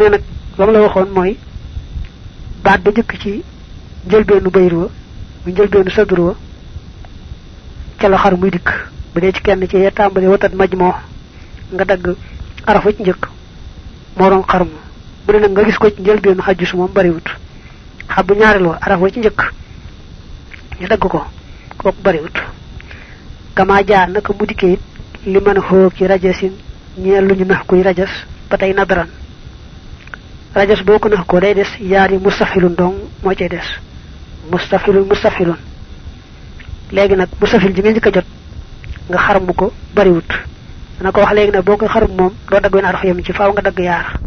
ne nag lam la waxoon mooy baat ba jëkk ci njëlbeenu bayru wa mu njëlbeenu sadru wa ca la xar muy dikk. Bu dee ci kenn ci ya watat maj moo nga dagg araf wa ci njëkk moo doon xar mu mu ne nag nga gis ko ci njëlbeenu xajju su moom bariwut. Xam bu ñaareel wa araf wa ci njëkk ñu dagg ko kooku bariwut. Kama jaa naka mu li a xoo ki rajasin ñeel lu ñu nax kuy rajas ba tey nadaran rajas boo ko nax ko day des yaari mustafilun dong moo cay des. Mustafilun mustafilun. Léegi nag mustafil ji nga njëkk a jot nga xarmu ko bariwut. Dana ko wax léegi nag boo koy xarmu moom doo dagg wenn araf yam ci faaw nga dagg yaar.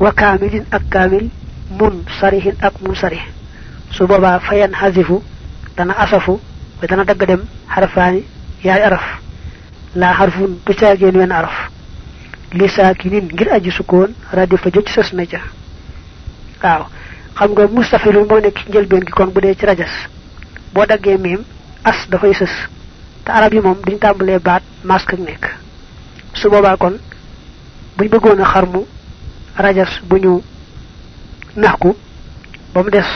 Wa kaamilin ak kaamil mun sarihin ak mun sarih. Su boobaa fayan hasifu dana asafu ba dana dagg dem xarafaani yaari araf laa xarfun du caageen wenn araf li saakinin ngir aji sukkoon radi fa jëc sës na ca waaw xam nga mustafilun moo nekk njëlbeen gi kon bu dee ci rajas. Boo daggee miim as dafay sës te arab yi moom duñ tàmbalee baat masque ak su boobaa kon buñ bëggoon a xarmu rajas bu ñu naxku ba mu des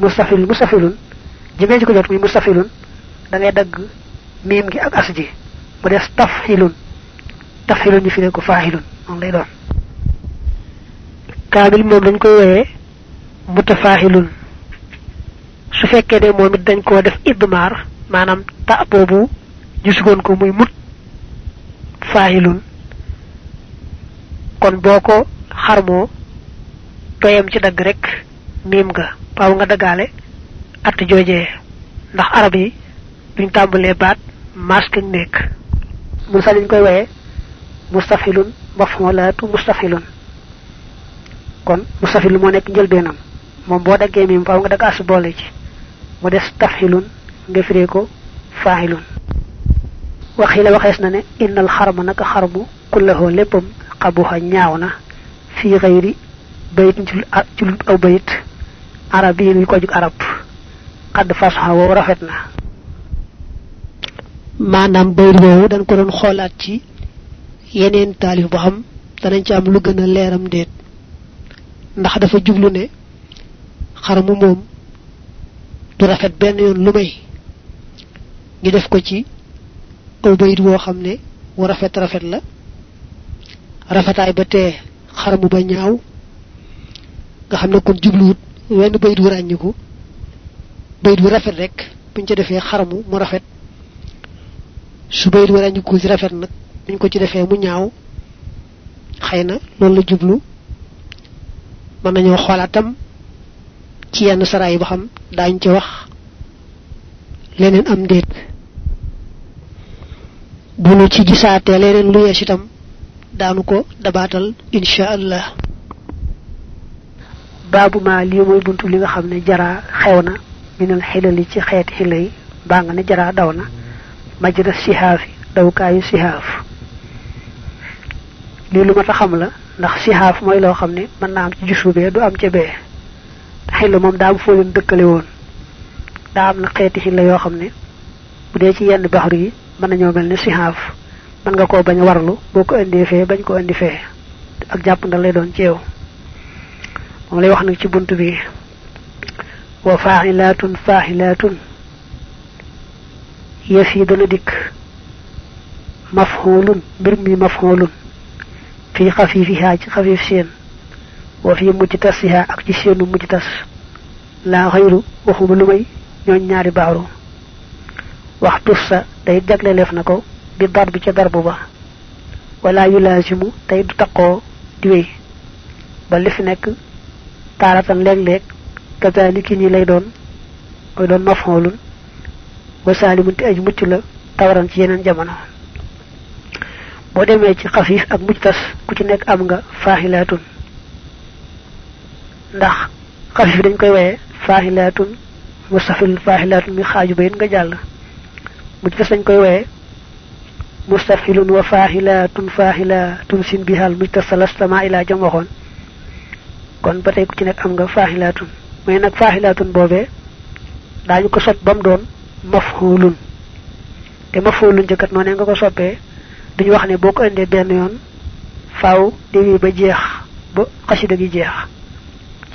mustafil mustafilun jigéen ji ko jot muy mustafilun da ngay dagg miim gi ak as ji. Mu des tafxilun tafxilun ñu fi ko faahilun moom lay doon. Kaamil moom dañ koy woyee mutafaahilun su fekkee ne moom it dañ koo def idmaar maanaam ta boobu gisugoon ko muy mut faahilun kon boo ko xarmoo toyam ci dagg rek miim nga. Paaw nga daggaale att joojee. Ndax arab yi duñ tàmbalee baat masque nekk. Mun sa liñ koy woyee mustafilun maf'ulatu mustafilun. Kon mustafil moo nekk njëlbeenam. Moom boo daggee miim faaw nga dagg as boole ci. Mu des tafxilun nga firee ko faahilun waxi la waxees na ne innal xarma naka xarmu kullahoo léppam xabuxa ñaaw na. Fii xëyri bayit ci aw bayit arab yi ñu ko jug arab. Xadd façon woo rafet na. Maanaam bayit boobu dañ ko doon xoolaat ci yeneen taalif bu xam danañ ci am lu gën a leeram déet. Ndax dafa jublu ne xarmu moom du rafet benn yoon lu may. Ñu def ko ci aw bayit woo xam ne wu rafet rafet la. Rafetaay ba tee xarmu ba ñaaw. Nga xam ne kon jubluwut wenn bayit wu bayit wu rafet rek buñ ci defee xarmu mu rafet. Su bayit wu rafet nag buñ ko ci defee mu ñaaw xëy na loolu la jublu. Mën nañoo xoolaatam ci yenn sara yi ba xam daañ ci wax leneen am déet. Bu ci leneen lu yees itam daanu ko dabaatal insha allah. Baabu ma lii mooy buntu li nga xam ne jaraa xew na minal xilali ci xeeti xila yi. Baa nga ne majra sihaaf lii lu ma ta xam la ndax sihaaf mooy loo xam ne mën naa am ci jusu bee du am ca bee. Xilla moom daa am foo leen dëkkale woon. Daa am na xeeti xilla yoo xam ne bu ci yenn yi sihaaf. Mën nga koo bañ warlu boo ko indee fee bañ ko indi fee. Ak jàpp ndal lay doon yow. Moom lay wax nag ci bunt bi. Wa faaxilaatun faaxilaatun yëf yi dana dikk. Mafxoolun mbir mi mafxoolun في خفيفها خفيف سين. وفي مجتسها أكتي سين مجتس لا غير وخم لمي نون ناري بارو واختص داي دقل لفنكو بضرب جدربو با ولا يلازم داي دتقو ديوي بل لفنك تارة لك لك كذلك ني ليدون ويدون مفهول وسالم تأج متل تورن جينان جمانا boo demee ci xafiif ak mujj tas ku ci am nga faaxilaatun ndax xafiif dañ koy woyee faaxilaatun mustafil faaxilaatun mi xaaju bayit nga jàll. Mujj tas dañ koy mustafilun wa faaxilaatun faaxilaatun sin bihal mujj tas salastama ilaa jam waxoon. Kon ba tey ku ci am nga faaxilaatun mais nag faaxilaatun boobee daañu ko sot ba mu doon mafxulun te mafxulun jëkkat noonu nga ko duñu wax ne boo ko indee benn yoon faaw di ba jeex ba xasida gi jeex.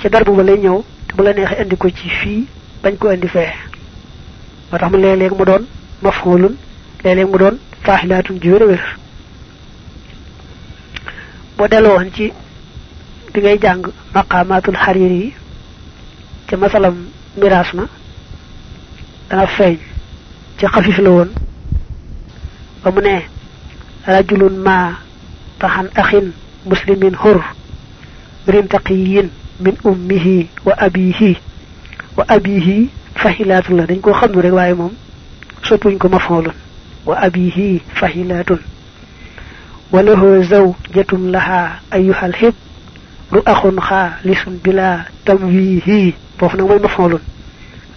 Ci darbu ba lay ñëw te bu la neexee andi ko ci fii bañ ko andi fee. Moo tax mu léeg-léeg mu doon mafxulun léeg-léeg mu doon faaxilaatun ji wér wér. Boo delloo woon ci bi ngay jàng maqamatul xarir yi ci masalam miraas ma dana feeñ ci xafif la woon. Ba mu ne رجل ما طحن أخ مسلم هر من تقي من أمه وأبيه. وأبيه فهلات الله نكو خمد رواية موم. سوتو نكو مفعول. وأبيه فهلات وله زوجة لها أيها الحب. رو أخ لسن بلا تمويه. بوخنا موي مفعول.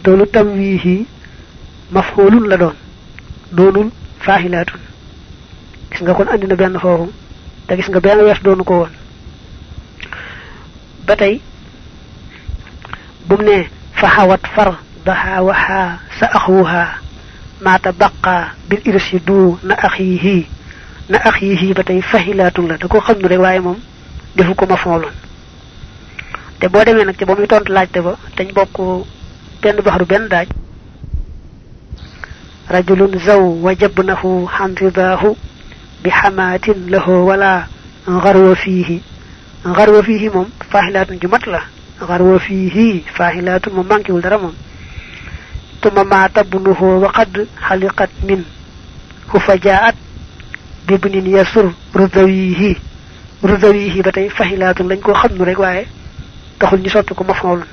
دولو تمويه مفعول لدون دولو فاهلاتون gis nga kon andi na benn foofu te gis nga benn wees doonu ko woon ba tey bu mu ne fa xawat far daha waxa sa axuha ma tabaqa bil irsi du na axihi na axihi ba tey fahilatun la da ko xam rek waaye moom defu ko mafooloon te boo demee nag ci ba muy tontu laajte ba dañ bokk benn baxaru benn daaj rajulun zaw wajabnahu xantidahu بحمات له ولا غرو فيه. غرو فيه مم فاعلات جمت لا غرو فيه فاعلات موم مانكيول دara ثم مات ابنه وقد حلقت من. فجاءت بابن يسر رضويه. رضويه بتاي فاعلات لنكو خمن رك واي. taxul ني soppi ko mafawul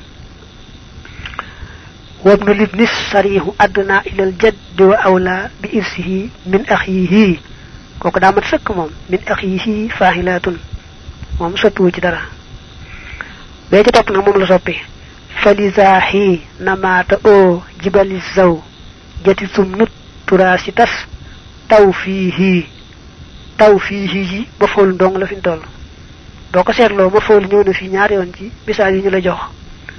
وابن الابن الصريح أدنى إلى الجد وأولى بإرثه من أخيه. kooku daa mat sëkk moom. min axiihi faahilaatun moom soppiwu ci dara. Bee ci topp nag moom la soppi. Falisaaxi namaata o jibali zaw. Jati sum nut turaasi tas. Taw fiihi. Taw fii fiihi yi ma foolu ndong la fi ñu toll. Boo ko seetloo ma foolu ñëw na fii ñaari yoon ci misaal yu ñu la jox.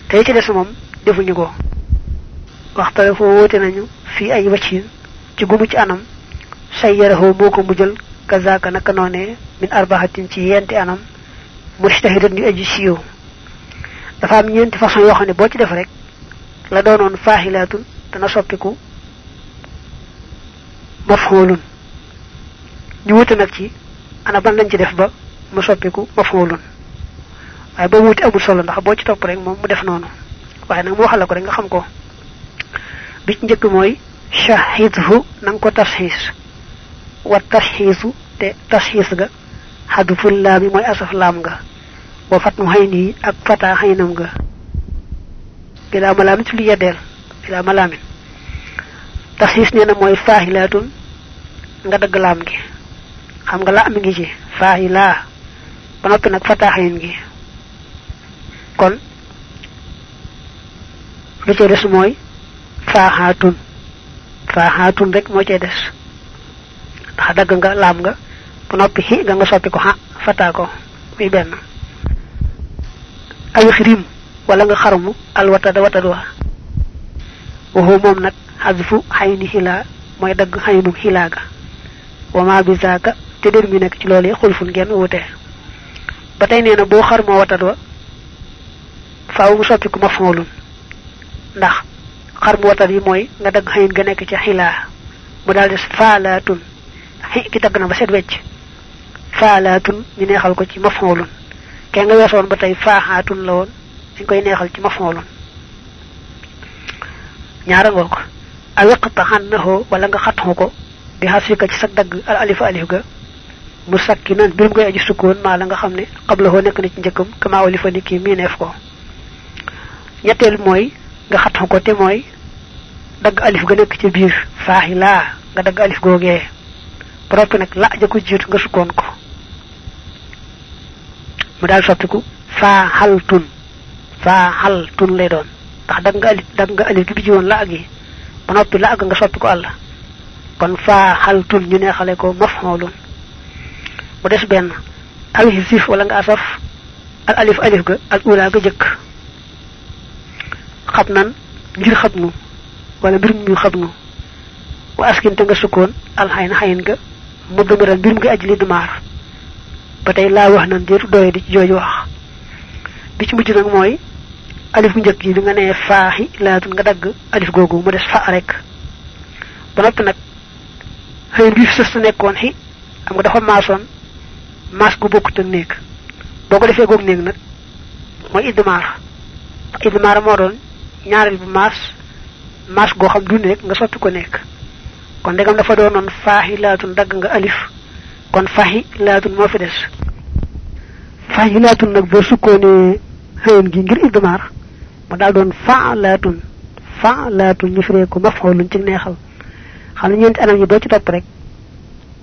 Tey ci des moom defuñu ko. Waxtale foo wóote nañu fii ay wacc ci gumu ci anam. Sayyarahu moko mujjal kazaka naka min arbahatin ci yenti anam mujtahidan ni aji siyo dafa am ñenti façon yo xamne bo ci def rek la doonon fahilatun dana soppiku mafhulun ñu wuté nak ci ana ban lañ ci def ba mu soppiku mafhulun waaye ba wuti amul solo ndax boo ci topp rek moom mu def noonu. Waaye nag mu waxal ko rek nga xam ko. Bi ci mooy shahidhu nang ko tashis wa tashisu te tashis ga hadful laami mooy asaf laam nga wa fatnu hayni ak fata haynam nga bila malamin ci lu yeddeel bila malamin tashis nee na mooy faahilatun nga dëgg laam gi xam nga la ngi ci faahila ba noppi nag fata hayn gi kon lu ci des mooy faaxaatun faaxaatun rek moo cay des ndax dagg nga laam nga bu noppi xi nga soppi ko xa fataa ko. Muy benn aw xirim wala nga xarmu al watada watad wa waxu moom nag xadfu xayni xilaa mooy dagg xaynu xilaa ga wa ma bi zaaka te der mi nekk ci loolee xulfun ngeen wute ba tey nee na boo xar watad wa soppi ko mafoolun ndax xar mu watat yi mooy nga dagg xayin ga nekk ci xilaa mu gi tagg na ba set wecc. Faalaatun ñu neexal ko ci mafoolun kee nga weesoon ba tey faaxaatun la woon dañ koy neexal ci mafoolun ñaara ngoo ko awiqta xannahoo wala nga xatxu ko bi xasika ci al alif alif ga mu sakki nan birum koy aji sukkoon maa la nga xam ne xablahoo nekk na ci njëkkam kama alifa ni kii mii neef ko. Nga xatxu ko te alif ga nekk ci biir faaxi nga alif googee ba nag la ja ko nga sukkoon ko. Mu daal soppiku faa xal tun faa xal tun lay doon. Ndax dagg nga alif dagg nga alif gi la gi nga soppi ko àll. Kon faa xal tun ñu neexale ko mafxoolun mu des benn alif sif wala nga asaf al alif alif ga al ula ga jëkk. Xam nan ngir xabnu wala mbir mu xabnu wa askin te nga sukkoon al xayn xayn ga mu dëmëral mbir mu ngi ajli dumaar ba tey laa wax nan diitu doy di ci jooju wax. Bi ci mujj nag mooy alif bu njëkk yi bi nga nee faaxi laatun nga dagg alif googu mu des fa rek. Ba noppi nag xëy bi fi sës nekkoon xi xam nga dafa maasoon maas gu bokkut ak néeg. Boo ko defee goog néeg nag mooy idmaar idmaar moo doon ñaareel bu maas maas goo xam du néeg nga soppi ko nekk kon ndegam dafa doonoon faaxi laatun dagg nga alif kon faxi laatun moo fi des faxi laatun nag boo sukkoonee xëyan gi ngir idmaar mu daal doon fa laatun fa laatun ñu firee ko mafxoolun ci neexal xam ne ñeenti anam yi boo ci topp rek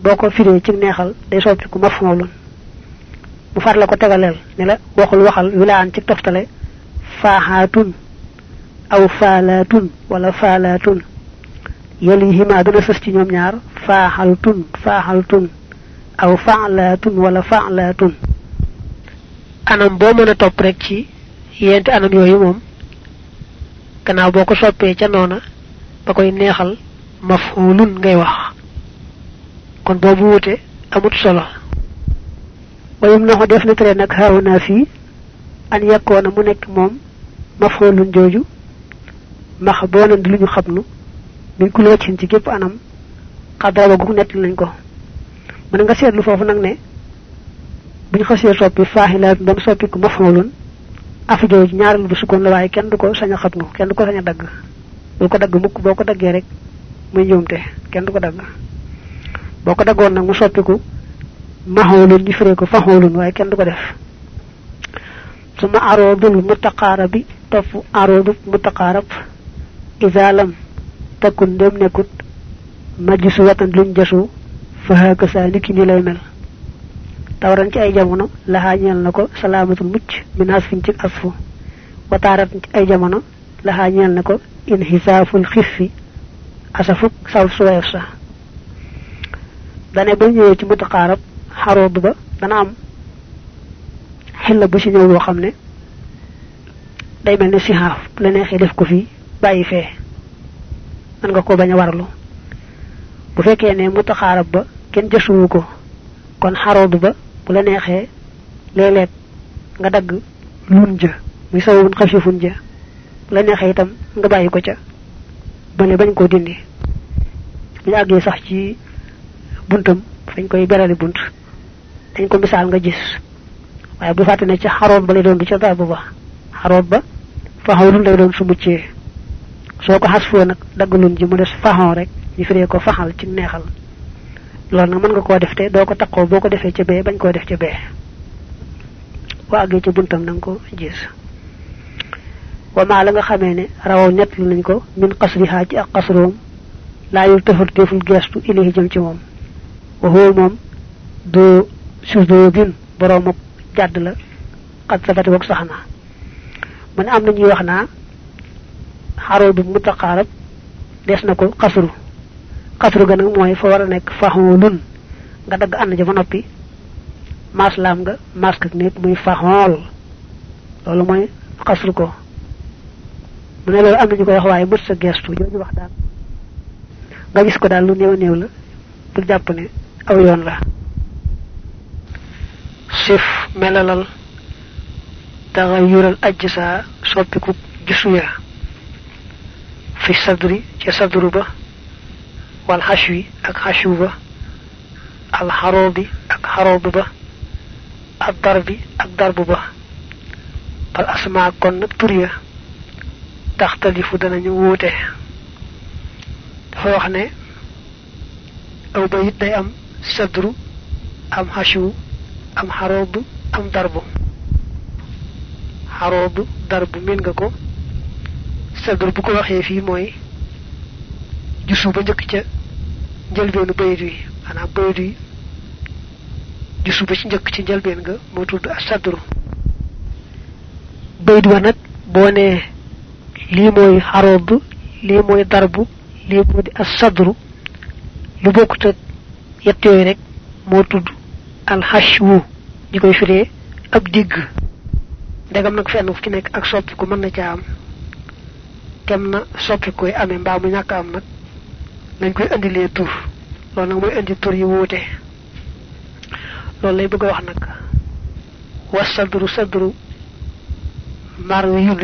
boo ko firee ci neexal day soppi ko mafxoolun mu far la ko tegaleel ne la waxul waxal wilaan ci toftale faaxaatun aw faalaatun wala faalaatun yalihima dana sës ci ñoom ñaar faaxaltun faaxaltun aw fa'latun wala fa'latun anam boo mën a topp rek ci yenti anam yooyu moom gannaaw boo ko soppee ca noona ba koy neexal maf'ulun ngay wax kon boobu wute amut solo wayum na ko def na tere nag xawna fii an mu nekk moom maf'ulun jooju max boonan di lu ñu xabnu min ku ci ci gépp anam xadraba gu nett lañ ko. Mën nga ne buñ xasee soppi faaxilaat ba mu soppi ko mafulun afi jooju ñaaral bu sukkoon la waaye kenn du ko sañ a xatnu kenn du ko sañ a dagg. Bul ko dagg mukk boo ko daggee rek muy njuumte kenn du ko dagg. Boo ko daggoon ko kenn def. Suma takkun ndem nekkut majjusu watan luñ jasu fahaaka saa niki ni lay mel tawran ci ay jamono laxaa ñeel na ko salaamatul mucc min asfin ci asfu wataarat ci ay jamono laxaa ñeel na ko inhisaaful xiffi asafuk sal suweef sa dane ba ñëwee ci mutaqaarab xarood ba dana am xilla bu ci ñëw boo xam ne day mel ne sihaaf la neexee def ko fii bàyyi fee man nga ko baña warlu. Bu fekkee ne mutaxaarab ba kenn jësuwu ko kon xaroodu ba bu la neexee léeg-léeg nga dagg lun ja muy sawun xafifun ja bu la neexee itam nga bàyyi ko ca bale bañ koo dindi. Bu ñu àggee sax ci buntam fañ koy berali bunt dañ ko misaal nga gis. Waaye bu fàtte ne ca xaroot ba lay doon du ca ba xaroot ba faxawlun lay doon su muccee soo ko xasfoo nag dagg lun ji mu des faxon rek ñu firee ko faxal ci neexal. Loolu nag mën nga koo def te doo ko takkoo boo ko defee ca bee bañ koo def ca bee. Boo àggee ca buntam na nga ko gis. Wa maa la nga ne rawaw ñett lu ko min qasriha ci ak qasroom laa yul tafar deful gestu ilahi jëm ci moom. Wa moom do sudobin boroom ak jàdd la xat sabati wak sax na mu ne am na ñuy wax naa xaroo bi mutaqaarab des na ko xasru xasru ga nag mooy fa war a nekk faxoolun. Nga dagg ànd ja ba noppi maas laam nga maas ak nekk muy faxool. Loolu mooy xasru ko. Mu ne am na ñu koy wax waaye mët sa gestu jooju wax daal. Nga gis ko daal lu néew néew la pour jàpp ne aw yoon la. Sif melalal taxayural ajsa soppiku gisu ya في الصدر في صدر با والحشو اك حشو با الحروب اك حروب با اك ضرب فالاسماء كون نكتوريا تختلف دانا نيووتي فوخنا أو بيت داي ام صدر ام حشو ام حروب ام ضربو حروب ضرب مين sadru bu ko waxee fii mooy jusu ba njëkk ca njëlbeenu bayit wi. Maanaam bayit wi jusu ba ci njëkk ci njëlbeen nga moo tudd ak sadru bayit wa nag boo nee lii mooy xaroob lii mooy darbu lii moo di ak sadru lu bokkut yett yooyu rek moo tudd alxashwu ñi koy firee ab digg. Ndegam nag fenn fu ci nekk ak soppiku mën na caa am. Kem na soppi koy amee mbaa mu ñàkk am nag. Nañ koy indilee tur. Loolu nag mooy indi tur yi wuute. Loolu lay bëgg wax nag. Wasadru sadru lu ñu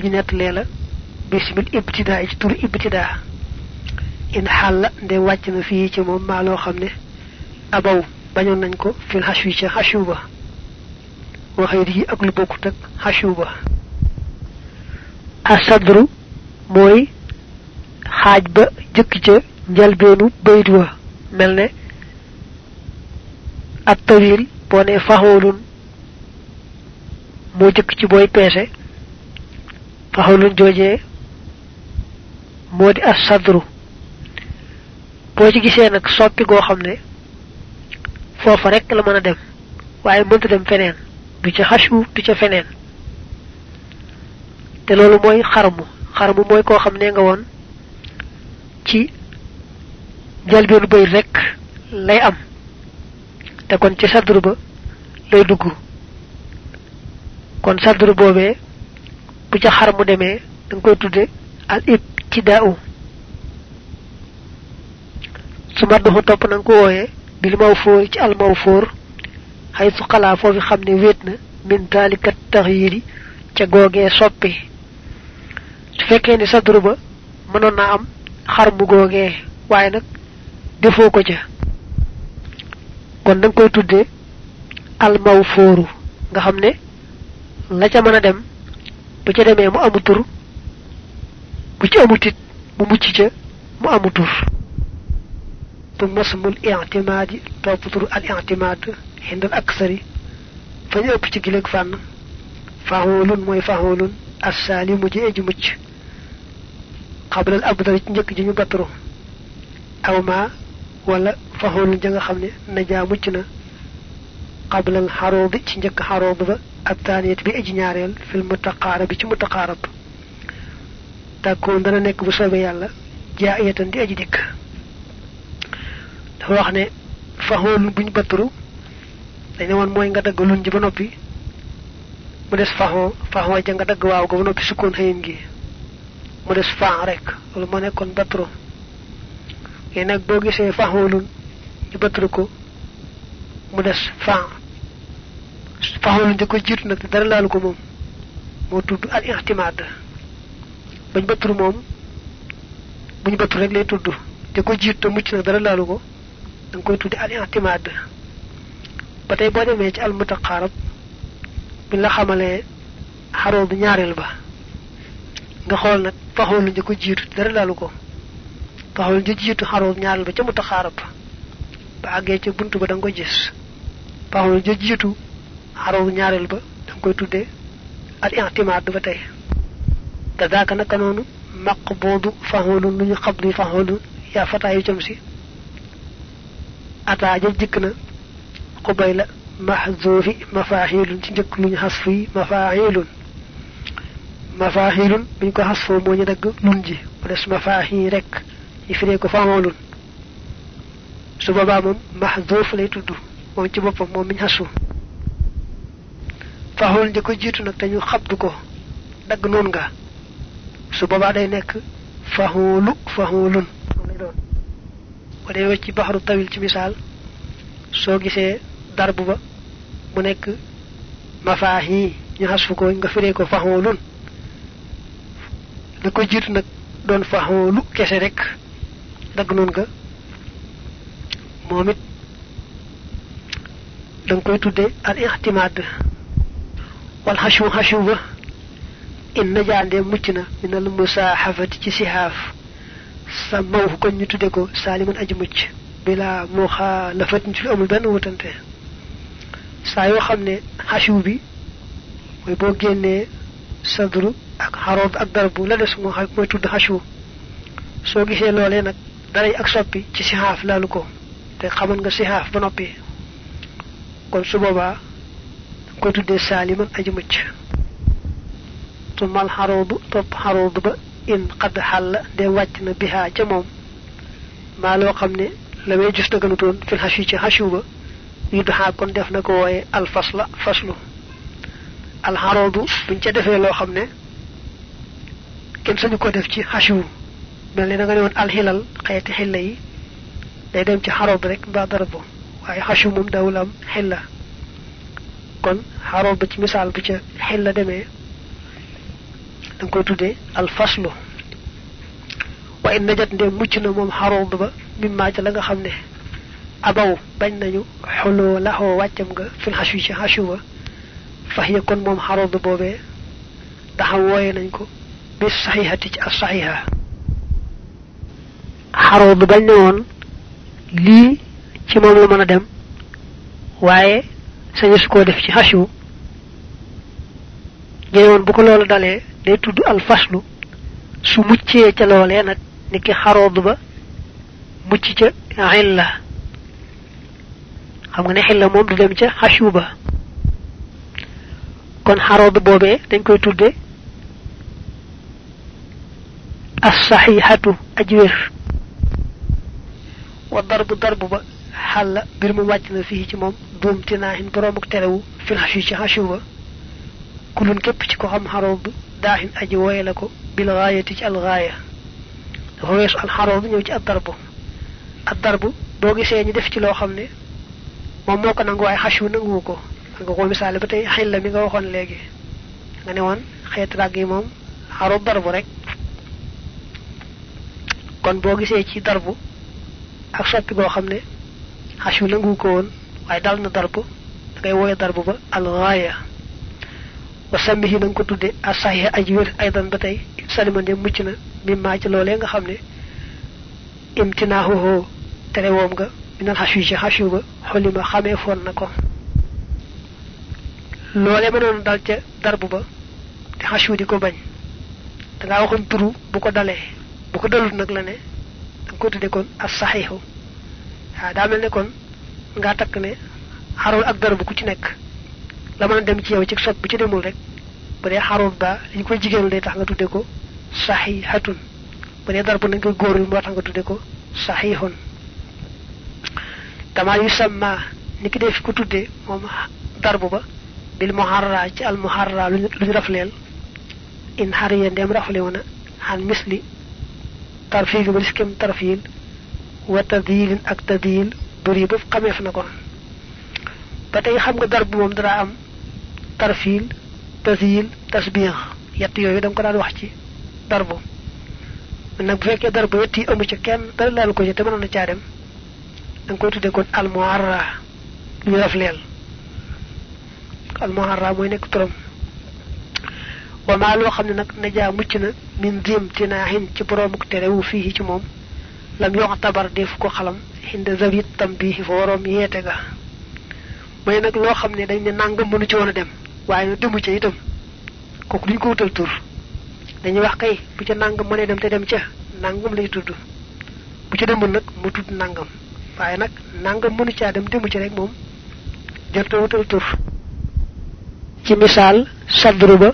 la. Bismil ci turu ibtidaa. In xàlla nde wàcc na fii ci moom maa loo xam ne abaw bañoon nañ ko fil xashu ca xashu waxee yi ak lu bokkut ak asadru mooy xaaj ba jëkk ca njalbeenu bayit wa. mel ne at tawil boo ne faxoolun moo jëkk ci booy peese. faxoolun joojee moo di as sadru boo ci gisee nag soppi goo xam ne foofa rek la mën a dem waaye mënta dem feneen. du ca xashu du ca feneen. te loolu mooy xaramu xaramu mooy koo xam ne nga woon ci bay rek lay am te kon ci sadru ba lay dugg. Kon sadru boobee bu ca xaramu demee da nga koy tudde al ibtidaau su madduxu topp na nga ko wooyee bil maw fóor ci al maw fóor xay su xalaa foofu xam ne wéet na min ca googee soppi su fekkee ni sa ba mënoon naa am xar mu googee waaye nag defoo ko ca. Kon da nga koy tuddee almaw fóoru nga xam ne la ca mën a dem bu ca demee mu amu tur bu ci amutit mu mucc ca mu amu tur. Tu masmul i'timadi topp tur al i'timad hindal aksari fa ñu ëpp ci gileg fànn. Faxoolun mooy faxoolun assalimu ji eji mucc qabla al abdar ci ñëk ji ñu aw ma wala fahul ja nga xamne naja mucc na. Qabla al harub ci ñëk harub ba ak taniyat bi aji ñaarel fil mutaqarib ci mutaqarib takkoon dana nekk bu sobe yàlla jaayatan di aji dikk. Dafa wax ne faxoon buñ batturu dañ ne woon nga dagg luñ ji ba noppi. Mu des faxoo ja nga dagg waaw gi mu des faax rek. Loolu moo nekkoon batturu léegi nag boo gisee faxoolun ñu batturu ko mu des faax faxoolun ja ko jiitu nag dara laalu ko moom. Moo tudd al ihtimaad bañ batturu moom buñ batturu rek lay tudd. Te ko jiit te mucc dara laalu ko da nga koy tuddi al i'timad ba tey boo demee ci al bi la xamalee xaroo bu ñaareel ba nga xool nag faxool ja ko jiitu dara laalu ko. Faxool ja jiitu xaroo ñaareel ba ca mutaqarab ba. Àggee ca bunt ba da nga ko gis. Faxool ja jiitu xaroo ñaareel ba da nga koy tuddee al i'timad ba tey. Te daaka naka noonu maqbudu faxoolun lu ñu xabli faxoolun yaa fataayu jëm si. Ataa ja jikk na xubay la mahzufi mafaaxilun ci njëkk luñ xas fii mafaaxilun mafaaxilun buñ ko xas foo moo ñu dagg lun ji mu des mafaaxi rek ñu firee ko faxoolun su boobaa moom mahzuf lay tudd moom ci boppam moom miñ xasu faxool ja ko jiitu nag te ñu xabdu ko dagg noon nga su boobaa day nekk faxoolu faxoolun lay doon bu dee ci baxaru tawil ci misaal soo gisee darbu ba mu nekk mafaax yi ñu xas fu ko nga firee ko faxoolun la ko jiitu nag doon faxoolu kese rek. Dagg noon nga moom it da nga koy tudde al ihtimaad wal xashu ba in najaande mucc na minal musaaxafati ci sihaaf. Sa maw kon ñu tudde ko saaliman aji mucc. Bila muxaalafatin ci lu amul benn wutante. Saa yoo xam ne xashu bi mooy boo génnee sadru ak xaroob ak darbu la des moo xam mooy tudd xashu soo gisee loolee nag daray ak soppi ci sihaaf laalu ko te xamal nga sihaaf ba noppi kon su boobaa koy tuddee saaliman aji mucc tumal xaroobu topp xaroobu ba in xadd xàll de wàcc na bihaa ca moom maa loo xam ne la may gis daganutoon fil xasu ci xasu ba yu doxaa kon def na ko wooye alfasla faslu alxaroobu buñ ca defee loo xam ne kenn sañu ko def ci xasu mel ni da nga ne woon alxilal xeeti xilla yi day dem ci xaroob rek mbaa dara bo waaye xasu moom daawul am xilla kon xaroo ba ci misaal bu ca xel la demee dang koy tuddee al faslu wa in najat nde mucc na moom xaroo ba mimma ca la nga xam ne abaw bañ nañu xuloo laxoo wàccam nga fil xasu ci xasu ba fahiya kon moom xaroo ba boobee taxaw wooye nañ ko bis saxiixati ci as saxiixa xaroo ba bañ ne woon lii ci moom la mën dem. Waaye sañu su def ci xasu ñëw woon bu ko loolu dalee day tudd al faslu su muccee ca loolee nag niki xarood ba mucc ca xilla. Xam nga ne xilla moom du dem ca xasu ba. Kon xarood boobee dañ koy tudde الصحيحة أجوير. والضرب ضرب حل برمواتنا فيه تمام دوم تناهن برامك تلو في الحشيشة هشوة كل كبتك هم حروب داهن أجوية لكو بالغاية تج الغاية. هو يسعى الحروب نوج الضرب. الضرب دوغي سيني دفتي لو خمني وموك ننغو أي حشو ننغوكو ننغو مسالبتي حل لمي غوخون لغي غنوان خيط راقي موم حروب ضرب رك kon boo gisee ci darbu ak soppi goo xam ne xasu nanguwu ko woon waaye dal na darbu da ngay woye darbu ba al gaaya wa sammihi nang ko tudde as-sahih aji wér aydan ba tey salima ndem mucc na mi maa ci loolee nga xam ne imtinaahuhu tere woom nga minal xasu ci xasu ba xolima xamee foon na ko loolee mënoon dal ca darbu ba te xasu di ko bañ dangaa waxoon turu bu ko dalee bu ko dalut nag la ne danga ko tudde kon as-sahihu waaw daa mel ne kon ngaa takk ne xarul ak darbu ku ci nekk la mën a dem ci yow ci sot bu ci demul rek bu dee xarul ba li ñu koy jigéenul day tax nga tudde ko saxihatun bu dee dar bu nañ koy góorul moo tax nga tudde ko saxihun kama yusamma ni ki def ko tudde moom darbu ba bil muharra ci al muharra lu ñu rafleel in xariya ndem rafle wona xan misli tarfiil ba diskem tarfiil wa tadilin ak tadil buri ba xameef na ko ba tey xam nga darbu moom dara am tarfiil tasyil tasbiix yett yooyu da nga ko daan wax ci darbu nag bu fekkee darbu yett yi amu ci kenn dara laal ko ci te mënoon na caa dem da nga koy tudde kon almuharra ñu def leel almuharra mooy nekk turam wa maa loo xam ne nag najaa mucc na min dim tinaahin ci boroomuk terewu fii ci moom lam yox tabar def ko xalam xinda zawit tambihi fa waroom yeete ga. Mooy nag loo xam ne dañ ne nangam mënu ci woon a dem waaye nag demu ca itam kooku duñ ko wutal tur. Dañuy wax kay bu ca nangam mënee dem te dem ca nangam lay tudd. Bu ca demul nag mu tudd nangam. Waaye nag nangam mënu dem ca rek wutal tur. Ci misaal sadru ba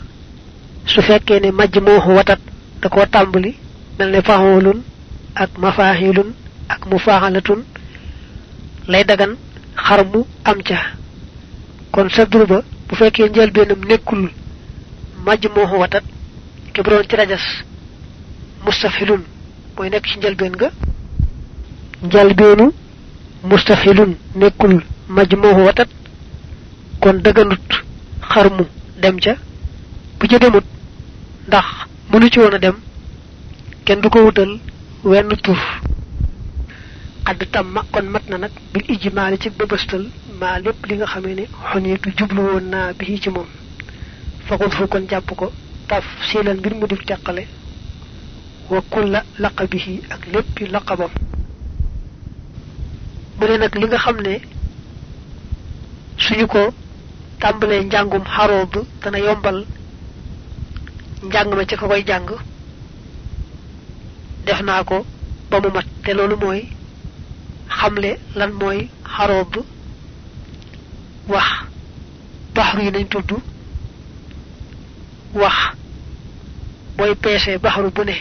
su fekkee ne majj watat da koo tàmbali mel ne faxoolun ak mafaaxilun ak mufaaxalatun lay dagan xar mu am ca. Kon sadru ba bu fekkee njëlbeenam nekkul majj moo watat doon ci rajas mustafilun mooy nekk ci njëlbeen ga njëlbeenu mustafilun nekkul majj moo watat kon dëgganut xar mu dem ca bu ca demut ndax mënu ci woon a dem kenn du ko wutal wenn tur xadd tam ma kon mat na nag bil ijmaali ci bëbëstal maa lépp li nga xamee ne xoniitu jublu woon naa bi ci moom. Faqul fu kon jàpp ko taf siilan mbir mu dif teqale. Wa kulla laqabihi ak léppi laqabam. Mu ne nag li nga xam ne suñu ko tàmbalee njàngum xaroob dana yombal njàng ma ci ka koy jàng. Def naa ko ba mu mat. Te loolu mooy xamle lan mooy xaroob wax. Baxru yi nañ tudd wax. Booy peese baxru bu ne.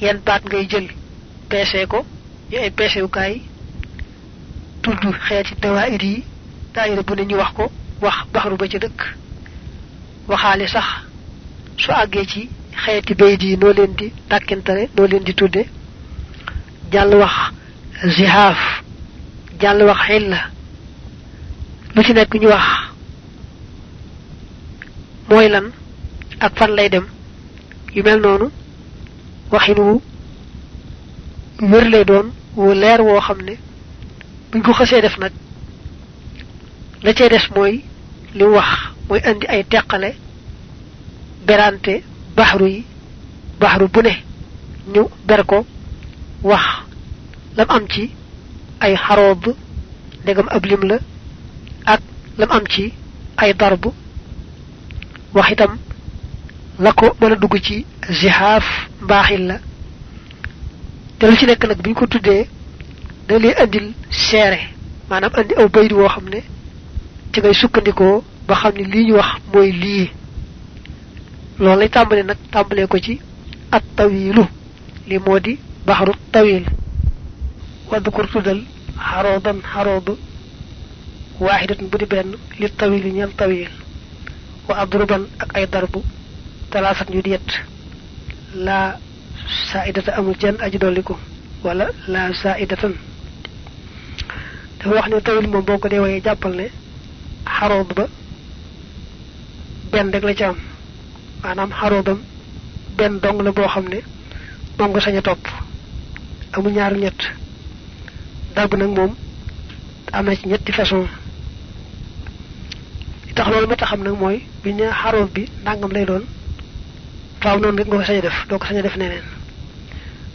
Yan baat ngay jël peese ko. Ñu ay peesewukaay tudd xeeti dawaayir yi. Daayira bu ne ñu wax ko. Wax baxru ba ca dëkk. Waxaale sax su àggee ci xeeti bayt yi noo leen di dàkkentale noo leen di tudde jàll wax zihaaf jàll wax xilla lu ci nekk ñu wax mooy lan ak fan lay dem. Yu mel noonu waxin wu wér lay doon wu leer woo xam ne buñ ko xasee def nag la cay des mooy li wax mooy indi ay teqale berante baxru yi baxru bu ne ñu ber ko wax lam am ci ay xaroob ndegam ab lim la ak lam am ci ay darb wax itam la ko mën a dugg ci zihaaf mbaaxil la. Te lu ci nekk nag biñ ko tuddee da lay andil seere maanaam andi aw woo xam ne ci ngay sukkandikoo ba xam lii ñu wax mooy lii loolu lay tàmbale nag ko ci at tawilu li moo di baxaru tawil wadkur tuddal xaroodan xarood waaxidatun bu di li tawil ñeel tawil wa adruban ak ay darbu talaasat ñu di yett. Laa saidata amul jenn aji dolliku wala laa saidatan dafa wax ne tawil moom boo ko dee waye jàppal ne ba benn rek la ci maanaam xaroodam benn dong la boo xam ne moom nga sañ a topp. Amul ñaar ñett. Darbu nag moom am na ci ñetti façon. Tax loolu ma taxam nag mooy bi ne xarood bi nangam lay doon faaw noonu rek nga ko sañ a def doo ko sañ a def neneen.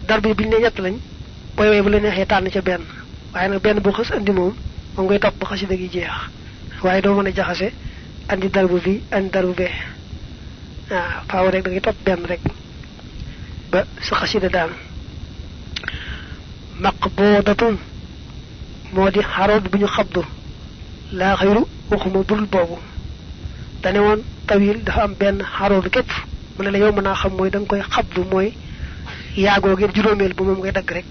Yi bi ñu ne ñett lañ booy woy bu la neexee tànn ca benn. Waaye nag benn bu xës andi xasida gi jeex. Waaye doo mën a jaxase andi darbu bi andi darbu bee waaw faaw rek da ngay topp benn rek ba sa xasida daanu maqbudatun moo di xarood bu ñu xabdu laa xayru waxuma bul boobu dane woon tawil dafa am benn xarood képp mu ne la yow mën xam mooy da nga koy xabdu mooy yaagoo ngir juróomeel bu moom ngay dagg rek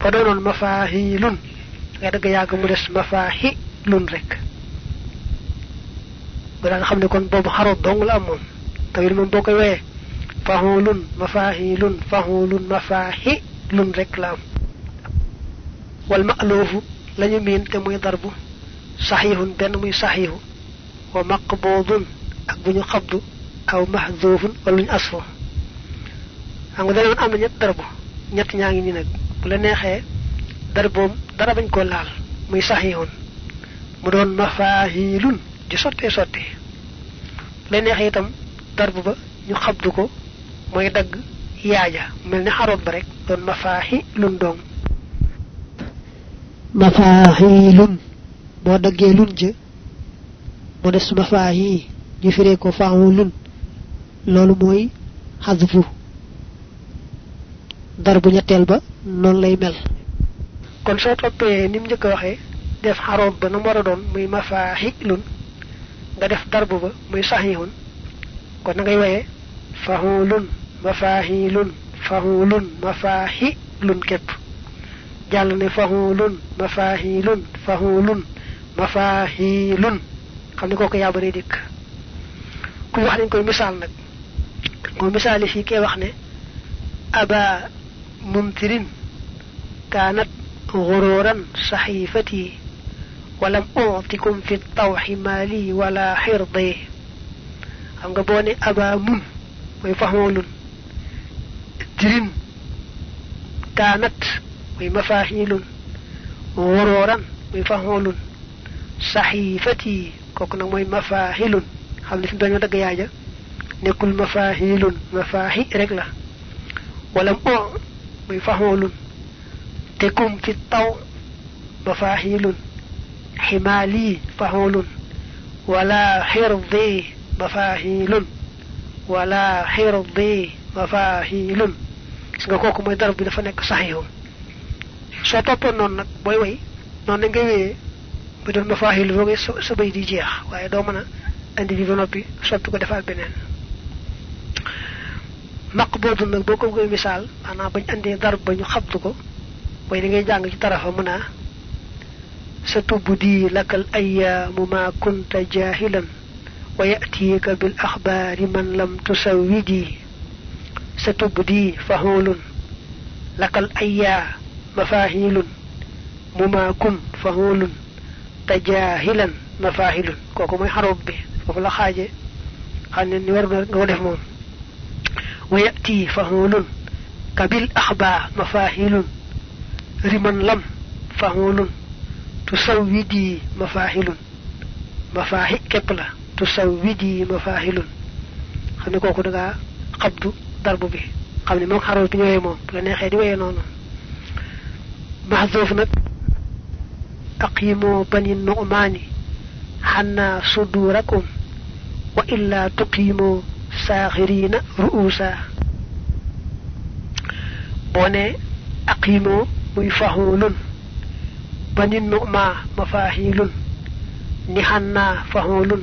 fa doonoon mafaahilun ngay dagg yàgg mu des mafaahilun rek nga xam ne kon boobu xaroot dong la am moom tawil moom boo koy weyee fahulun mafaahilun fahulun mafaahilun rek la am wal ma'luufu lañu miin te muy darbu saxiixun benn muy saxiixu wa maqbuudun ak bu ñu xabdu aw mahduufun wala lu ñu asfo xam nga dana am na ñett darbu ñett ñaa ngi nii nag bu la neexee darboom dara bañ koo laal muy saxiixun mu doon mafaahilun di sottee sotti bu neexee itam darbu ba ñu xabdu ko mooy dagg yaaja mel ni xaroot ba rek doon mafaahilun doom mafaahilun boo daggee lun ja mu des mafaahi ñu firee ko faahulun loolu mooy xadfu dar bu ñetteel ba noonu lay mel kon soo toppee ni mu njëkk waxee def xaroot ba na mu war a doon muy mafaahilun nga def darbu ba muy sahihun kon na ngay waye fahulun mafahilun fahulun mafahilun kep jall ne fahulun mafahilun fahulun mafahilun xamni koku ya bari dik ku wax dañ koy misal nak ko misal fi ke wax ne aba mumtirin kanat ghururan sahifati ولم أعطكم في الطوح مالي ولا حرضي. أم قبوني أبا مم ويفهمون الدرين كانت ومفاهيل غرورا ويفهمون صحيفتي كوكنا موي مفاهيل خلنا في الدنيا دقيا جا نقول مفاهيل مفاهي رجلا ولم أعطكم ويفهمون تكم في الطوح مفاهيل ximaali faxoolun wala xirdi mafaaxilun wala xirdi mafaaxilun gis nga kooku mooy darab bi dafa nekk saxiixu soo toppoon noonu nag booy way noonu la ngay wéyee bu doon mafaaxilu boo ngay sa bay di jeex waaye doo mën a andi bi ba noppi soppi ko defaat beneen maq boobu nag boo ko koy bañ andee darab ba ñu ko mooy li ngay jàng ci tarafa mën ستبدي لك الأيام ما كنت جاهلا ويأتيك بالأخبار من لم تسودي ستبدي فهول لك الأيام مفاهيل. مماكم فهول تجاهلا مفاهيل. كوكو موي حروب بي فوفو لا خاجي. خاني ني موم ويأتي فهول كبالأخبار مفاهيل. رمن لم فهول. تسودي مفاحل مفاحي كبلا تسودي مفاحل خني كوكو دا قبض ضرب به xamne mo xarol bi ñoy mom la nexé di wéyé nonu mahzuf nak aqimu bani nu'mani hanna sudurakum wa illa tuqimu sakhirina ru'usa boné aqimu muy fahulun بني النؤما مفاهيل نحنا فهول.